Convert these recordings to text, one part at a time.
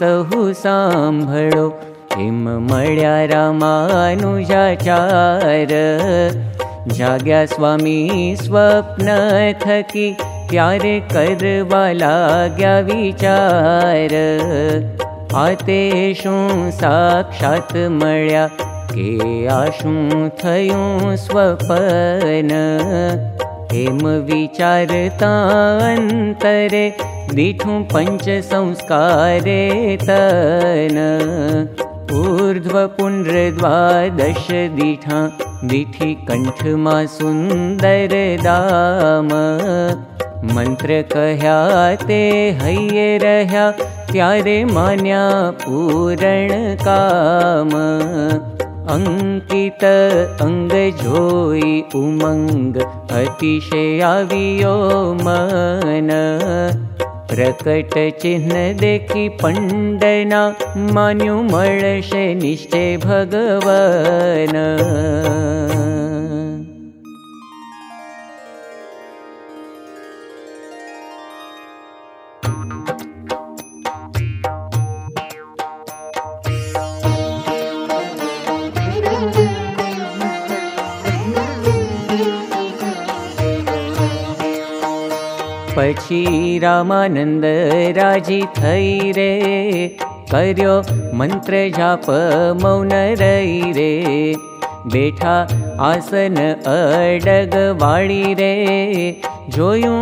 सहु साम्भळो किम मळ्या रामानुजाचार। जाग्या स्वामी स्वप्न थकी त्यारे करवा लाग्या विचार। आते शू साक्षात आशू थयूं स्वपन। हेम विचारता अंतरे दीठू पंच संस्कारे तन। ऊर्ध्व पुण्र द्वादश दीठा दीठी कंठ मा सुंदर दाम। मंत्र कह्या ते हये रह्या त्यारे मान्या पूरण काम। अंकित अंग जोई उमंग अतिशय आवियो मन प्रकट मान्यु मळशे निश्चय भगवन पशी रामानंद राजी थई रे कर्यो मंत्र जाप मौन रई रे बेठा आसन अडग वाड़ी रे जोयूं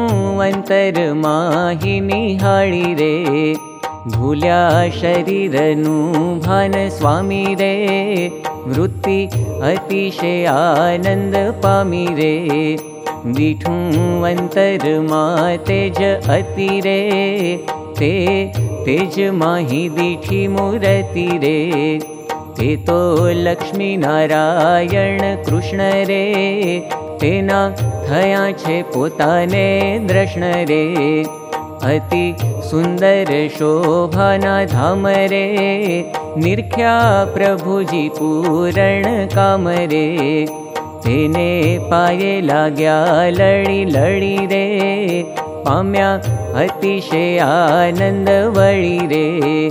अंतर माही निहाड़ी रे भूल्या शरीरनु भान स्वामी रे वृत्ति अतिशय आनंद पामी रे दीठूं अंतर ते तेज माही ते तो लक्ष्मी नारायण कृष्ण रे तेना थया छे पोताने दृष्ण रे अति सुंदर शोभाना धाम रे निर्ख्या प्रभुजी पूरण काम रे तेने पाये लाग्या लड़ी लड़ी रे. पाम्या अतिशय आनंद वड़ी रे.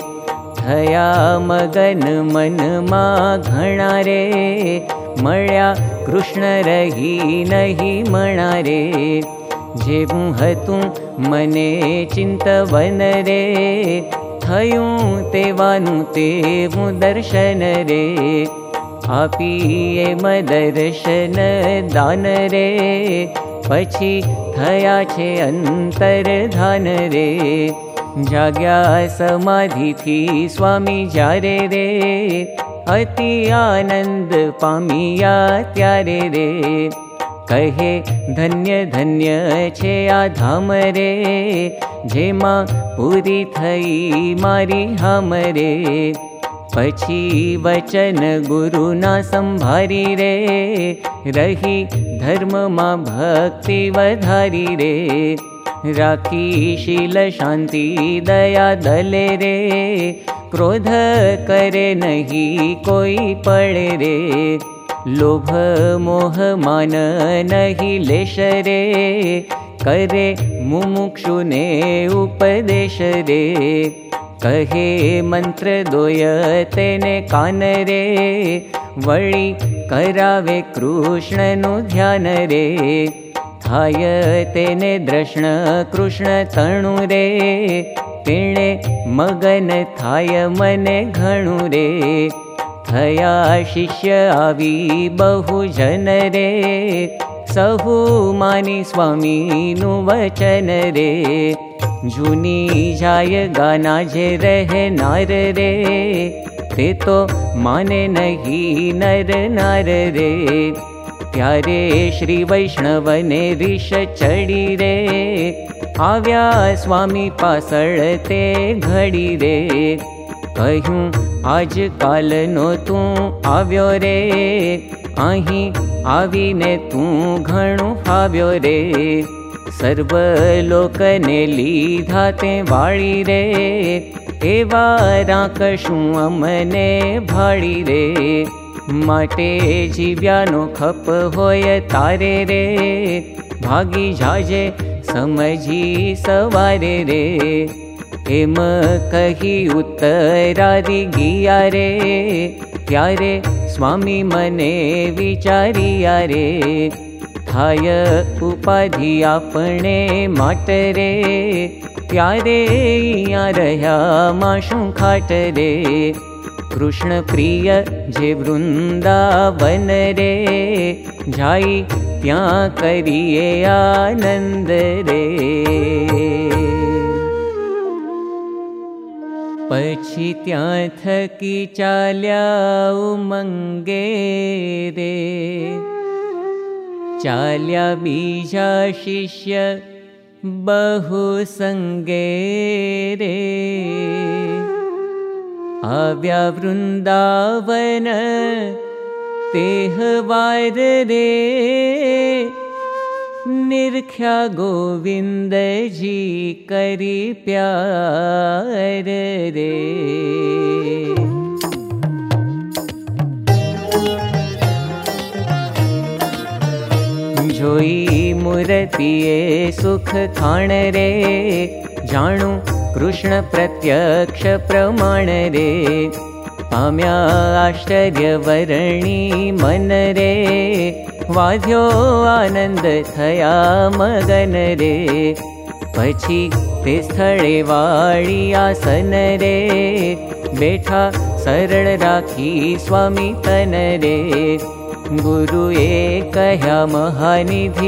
थया मगन मन मा घणा रे. मळ्या कृष्ण रही नहीं मणा रे. जेवू हतू मने चिंतवन रे. थयूं तेवानु तेवू दर्शन रे आपीए मदर्शन दान रे। पछी थया छे अंतर धान रे। जाग्या समाधि थी स्वामी जारे रे। अति आनंद पामिया त्यारे रे। कहे धन्य धन्य छे आ धाम रे। जेमा पूरी थई मारी हम रे पछी वचन गुरु ना संभारी रे। रही धर्म मा भक्ति वधारी रे। राखी शील शांति दया दले रे। क्रोध करे नहीं कोई पड़े रे। लोभ मोह मान नहीं लेश रे। करे मुमुक्षु ने उपदेश रे कहे मंत्र दोय रे वळी करावे कृष्ण नु ध्यान रे। थाय तेने दृष्ण रे तेणे मगन थाय मने घणु रे। थया शिष्य आवी बहु जन रे सहु मानी स्वामी नु वचन रे जूनी जाय गाना जे रहे नार रे ते तो माने नहीं नर नार रे। त्यारे श्री वैष्णव ने ऋष चढ़ी रे आव्या स्वामी घड़ी रे। आज काल नो घणु फाव्यो रे सर्वलोकने लीधा ते वाळी रे एवा राकशुं अमने भाड़ी रे माटे जीव्यानो खप होय तारे रे भागी जाजे समझी सवारे रे एम कही उत्तरादि गिया रे त्यारे स्वामी मने विचारिया थाय उपाधि आपणे माटे रे त्यारे या रह्या माशु खाट रे। कृष्ण प्रिय जे वृंदावन रे। पछी त्या थकी चाल्या उमंगे रे चाल्या बीजा शिष्य बहु संगे रे निर्ख्या गोविंद जी करी प्यार रे जोई मूर्तिए सुख खाण रे जानू कृष्ण प्रत्यक्ष प्रमाण रे पाम्या आश्चर्यवर्णी मन रे वाध्यो आनंद थया मगन रे पछी ते स्थळे वाळी आसन रे बेठा सरळ राखी स्वामी तन रे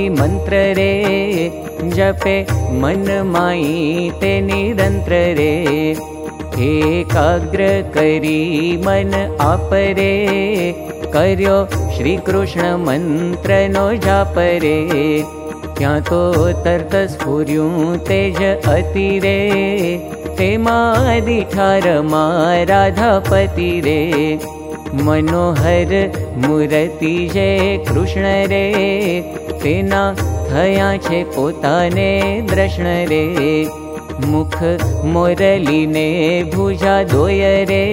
मंत्र रे जपे मन माई ते निरंत्र रे एकाग्र करी मन आपरे कर्यो श्रीकृष्ण मंत्र नो जापरे। क्या तो तर्त स्फुर्यूं तेज अतिरे ते ठार मा राधापति रे मनोहर मूर्ति कृष्ण रे। तेना थया छे पोताने दृष्ण रे। मुख मोरली ने भुजा दोय रे।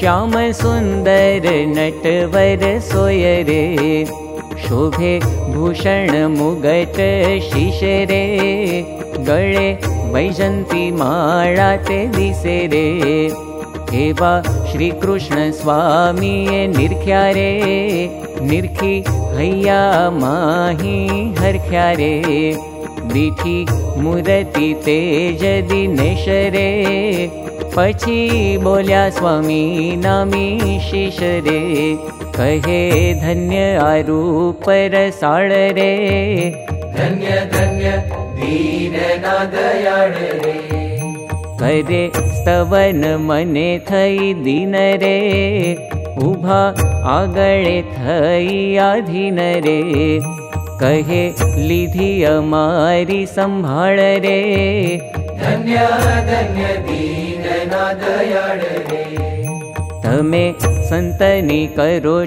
श्याम सुंदर नटवर सोय रे। शोभे भूषण मुगट शीश रे। गळे वैजंती माळा ते दिसे रे श्रीकृष्ण स्वामी निर्ख्या रे निर्खी हैया माही हरख्या रे बीठी मूर्ति तेज दिनेश रे पछी बोल्या स्वामी नामी शिष रे कहे धन्य धन्य करे स्तवन मने थई दिन रे। उभा आगळे थई आधीन रे। कहे लिधि अमारी संभाळ रे। धन्य धन्य दीनना दयाळ उभारे तमे सन्तनि करो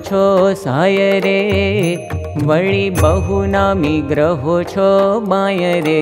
वी बहुनामी ग्रहो छो मायरे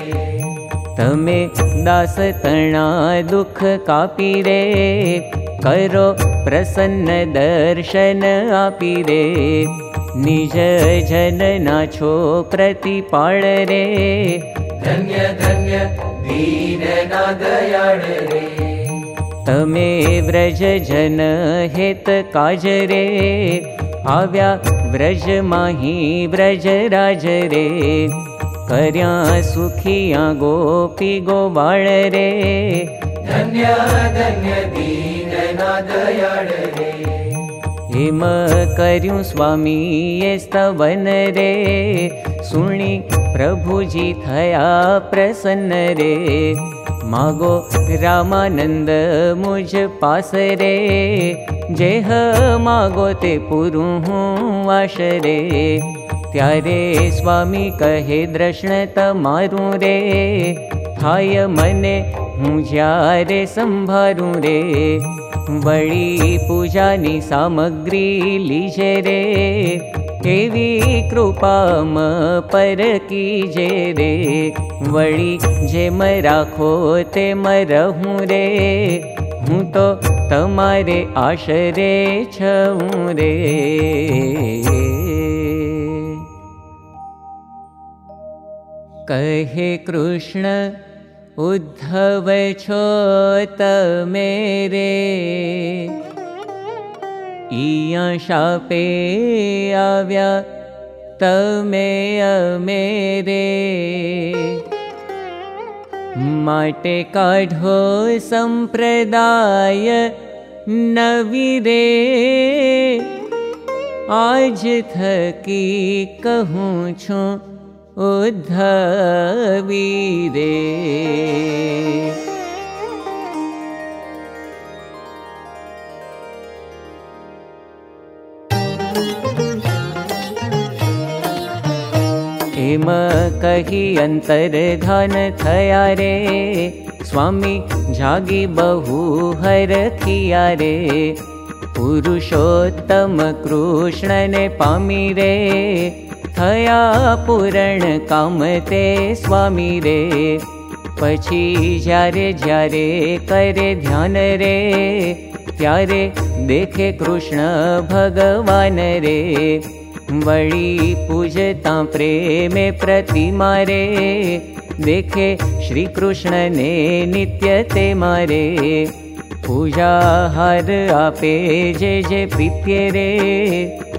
તમે દાસ તણા દુઃખ કાપી રે કરો પ્રસન્ન દર્શન આપી રે નિજ જનના છો પ્રતિપાળ રે ધન્ય ધન્ય દીન ના દયાળ રે તમે વ્રજ જન હેત કાજ રે આવ્યા વ્રજ માહી વ્રજ રાજ રે कर्या सुखिया गोपी गोबाळ रे. धन्य धन्य हिम करूं स्वामी ये स्तवन रे. सुणी प्रभुजी थया प्रसन्न रे. मागो रामानन्द मुझ पास रे. जेह मागो ते पुरु वाश रे. ત્યારે સ્વામી કહે દ્રષ્ણ તમારું રે થાય મને હું જ્યારે સંભાળું રે વળી પૂજાની સામગ્રી લીજે રે એવી કૃપામ પર કીજે રે વળી रे રાખો वी पूजाग्री રે હું તો તમારે આશરે છું રે कहे कृष्ण उद्धव छो तमेरे इया शापे आव्या तमे अमेरे। माटे काढो संप्रदाय नवीरे। आज थकी कहूँ छूँ उद्धवीरे। हेम कही अंतर धन थया रे स्वामी जागी बहु हर खिया रे। पुरुषोत्तम कृष्ण ने पामी रे थया पूरण काम ते स्वामी रे। पछी जारे जारे करे ध्यान रे। त्यारे देखे कृष्ण भगवान रे। वळी पूजता प्रेमे प्रतिमा रे। देखे श्री कृष्ण ने नित्य ते मारे। पूजा हर आपे जे जे प्रीत्य रे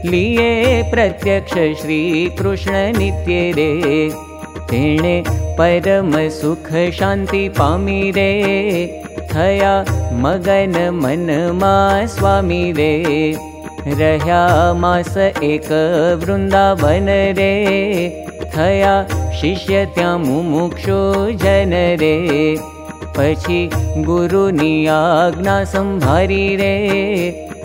लिए प्रत्यक्ष श्री कृष्ण नित्य रे तेणे परम सुख शांति पामी रे थया मगन मन मा स्वामी रे रह्या मास एक वृंदावन रे थया शिष्य त्या मुमुक्षु जन रे पछी गुरुनी आज्ञा संभारी रे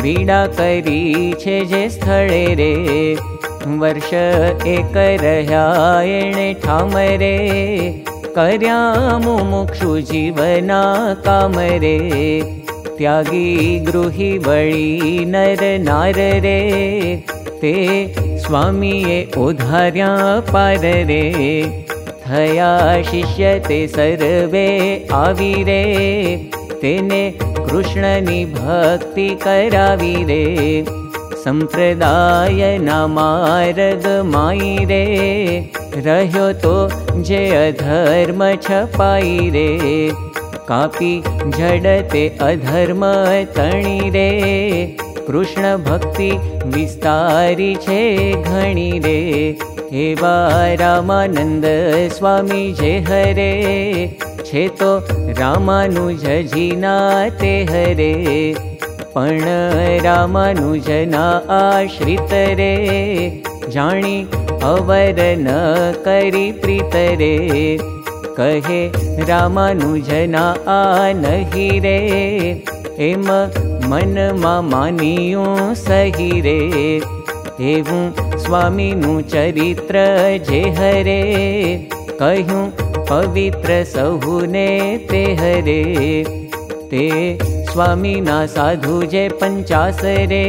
ક્રીડા કરી છે જે સ્થળે રે વર્ષ એક રહ્યા એણે ઠામ રે કર્યા મુમુક્ષુ જીવના કામ રે त्यागी गृही वळी नर नार रे ते स्वामीए उधार्या पार रे थया शिष्य ते सर्वे आवी रे तेने कृष्णनी भक्ति करावी रे संप्रदाय नामार्ग माई रे રહ્યો તો જે અધર્મ છપાઈ રે કાપી જડતે અધર્મ તણી રે કૃષ્ણ ભક્તિ વિસ્તારી છે ઘણી રે એવા રામાનંદ સ્વામી જે હરે છે તો રામાનુજજીના તે હરે પણ રામાનુજના આશ્રિત રે જાણી અવર ન કરી પ્રીત રે કહે રામાનુજના આ નહીં રે એમ મનમાં માનિયું સહી રે એવું સ્વામીનું ચરિત્ર જે હરે કહ્યું पवित्र सहुने ते हरे। ते स्वामिना साधु जे पञ्चासरे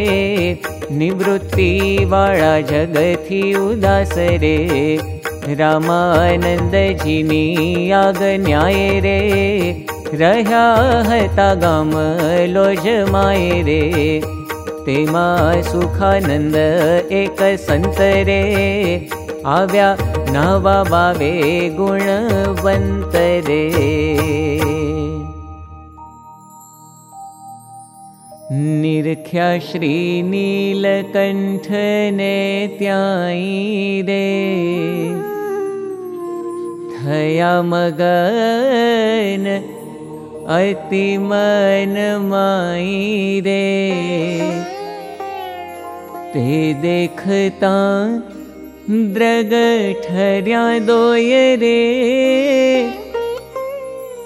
निवृत्तिवाळा जगति उदासरे। रामानन्दजिनी आगन्याय पी याग न्यायरे गामो जयरे रे। तेमा सुखानन्द एक सन्तरे आव्या नवा बावे गुणवन्तरे निरख्या श्रीनीलकण्ठने त्याई रे। थया मगन अति मन माई रे। ते देखता द्रग ठर्या दोय रे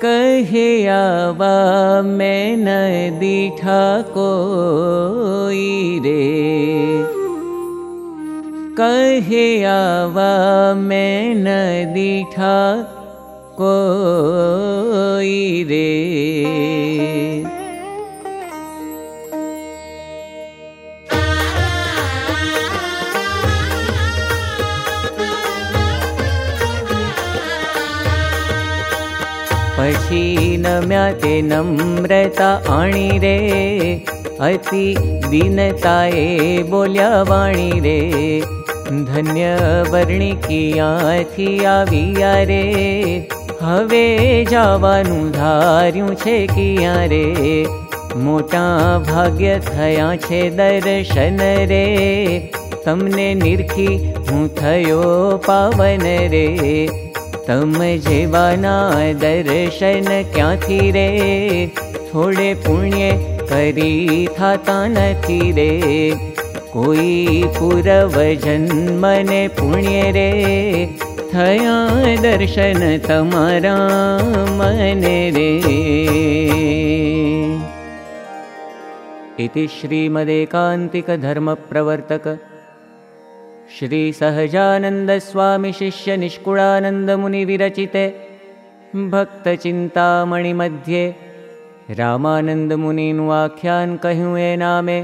कहे आवा मैं न दीठा कोई रे कहे मैं न दीठा कोई रे ते नम्रता आणी रे अति दीनताए बोल्या वाणी रे धन्य वर्णि कियाथी आविया रे हवे जावानु धार्यु छे किया रे। मोटा भाग्य दर्शन रे तमने निरखी हूँ थयो पावन रे तम जेवाना दर्शन क्या थी रे पुण्य करी था नथी रे कोई पूर्व जन्म ने पुण्य रे। थया दर्शन तमारा मन रे। इति श्रीमदेकान्तिकधर्मप्रवर्तक श्रीसहजानन्दस्वामिशिष्यनिष्कुळानन्दमुनिविरचिते भक्तचिन्तामणिमध्ये रामानन्दमुनिनुवाख्यान् कहुए नामे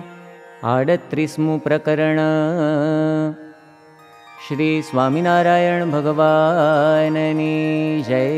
आडत्रिस्मु प्रकरण। श्रीस्वामिनारायणभगवाननी जय